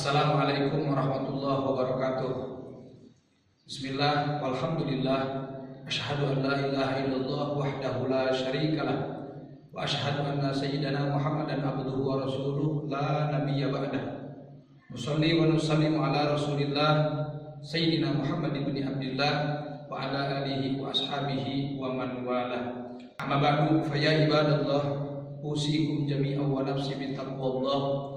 Assalamualaikum warahmatullahi wabarakatuh. Bismillah, walhamdulillah, asyhadu an la ilaha illallah wahdahu la syarikalah wa asyhadu anna sayyidana Muhammadan abduhu wa rasuluh la nabiyya ba'dah. Nusalli wa nusallimu ala Rasulillah Sayyidina Muhammad ibn Abdullah wa ala alihi wa ashabihi wa man wala. Amma ba'du fa ya ibadallah usikum jami'an wa nafsi bi taqwallah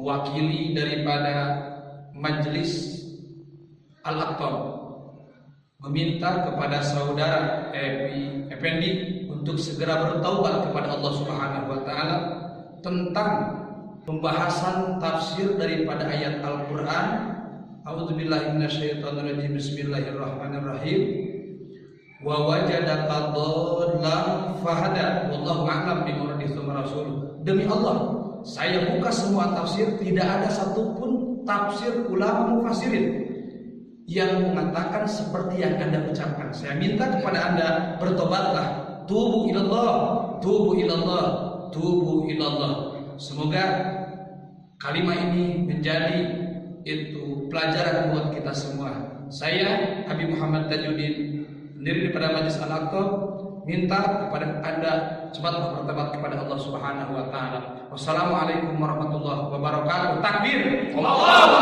mewakili daripada Majelis Al-Aqtab meminta kepada saudara Epi Effendi untuk segera bertaubat kepada Allah Subhanahu wa taala tentang pembahasan tafsir daripada ayat Al-Qur'an. A'udzubillahi minasyaitonirrajim. Bismillahirrahmanirrahim. Wa wajadaka dhallan fahada. Wallahu a'lam bimuradihi rasul. Demi Allah, saya buka semua tafsir, tidak ada satupun tafsir ulama mufassirin yang mengatakan seperti yang Anda ucapkan. Saya minta kepada Anda bertobatlah, tubu ilallah, tubu ilallah, tubu ilallah. Semoga kalimat ini menjadi itu pelajaran buat kita semua. Saya Habib Muhammad Tajuddin pendiri daripada Majelis Al-Aqtab minta kepada Anda cepat bertobat kepada Allah Subhanahu wa taala. Wassalamualaikum warahmatullahi wabarakatuh. Takbir. Takbir.